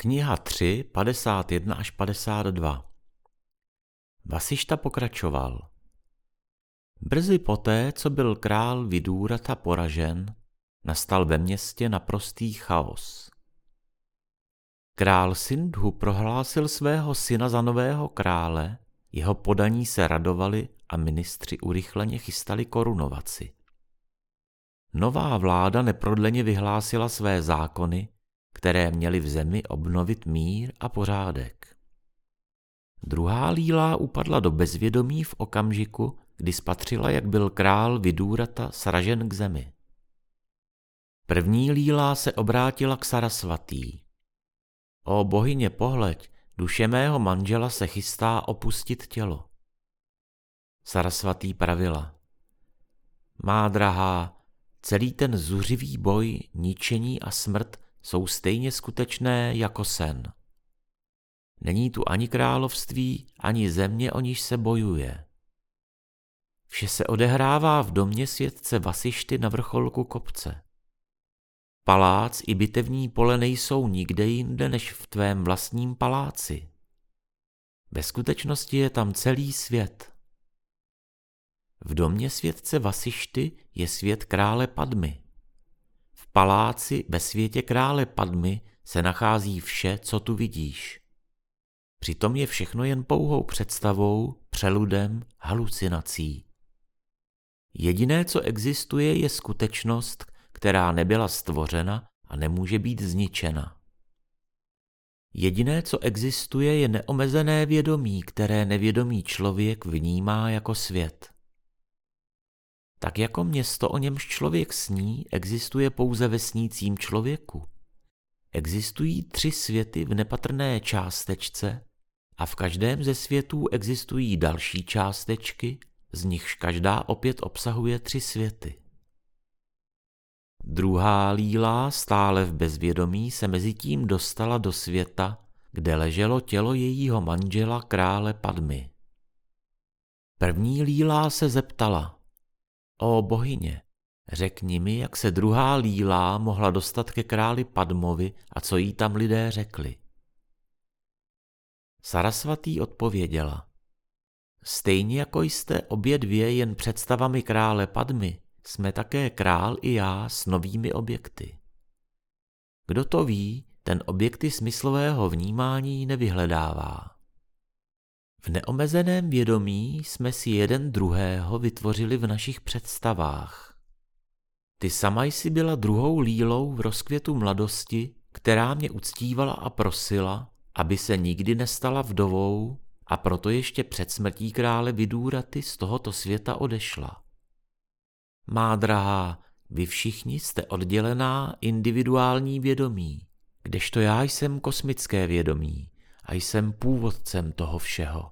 Kniha 3, 51 až 52 Vasišta pokračoval. Brzy poté, co byl král Vidúrata poražen, nastal ve městě naprostý chaos. Král Sindhu prohlásil svého syna za nového krále, jeho podaní se radovali a ministři urychleně chystali korunovaci. Nová vláda neprodleně vyhlásila své zákony, které měly v zemi obnovit mír a pořádek. Druhá líla upadla do bezvědomí v okamžiku, kdy spatřila, jak byl král Vidúrata sražen k zemi. První líla se obrátila k Sarasvatý. O bohyně pohleď, duše mého manžela se chystá opustit tělo. Sarasvatý pravila. Má drahá, celý ten zuřivý boj, ničení a smrt jsou stejně skutečné jako sen. Není tu ani království, ani země, o níž se bojuje. Vše se odehrává v domě světce Vasišty na vrcholku kopce. Palác i bitevní pole nejsou nikde jinde než v tvém vlastním paláci. Ve skutečnosti je tam celý svět. V domě světce Vasišty je svět krále Padmy. Paláci ve světě krále Padmy se nachází vše, co tu vidíš. Přitom je všechno jen pouhou představou, přeludem, halucinací. Jediné, co existuje, je skutečnost, která nebyla stvořena a nemůže být zničena. Jediné, co existuje, je neomezené vědomí, které nevědomý člověk vnímá jako svět. Tak jako město, o němž člověk sní, existuje pouze ve snícím člověku. Existují tři světy v nepatrné částečce a v každém ze světů existují další částečky, z nichž každá opět obsahuje tři světy. Druhá líla, stále v bezvědomí, se mezi tím dostala do světa, kde leželo tělo jejího manžela krále Padmy. První líla se zeptala, o bohyně, řekni mi, jak se druhá líla mohla dostat ke králi Padmovi a co jí tam lidé řekli. Sarasvatý odpověděla. Stejně jako jste obě dvě jen představami krále Padmy, jsme také král i já s novými objekty. Kdo to ví, ten objekty smyslového vnímání nevyhledává. V neomezeném vědomí jsme si jeden druhého vytvořili v našich představách. Ty sama jsi byla druhou lílou v rozkvětu mladosti, která mě uctívala a prosila, aby se nikdy nestala vdovou a proto ještě před smrtí krále Vidúraty z tohoto světa odešla. Má drahá, vy všichni jste oddělená individuální vědomí, kdežto já jsem kosmické vědomí a jsem původcem toho všeho.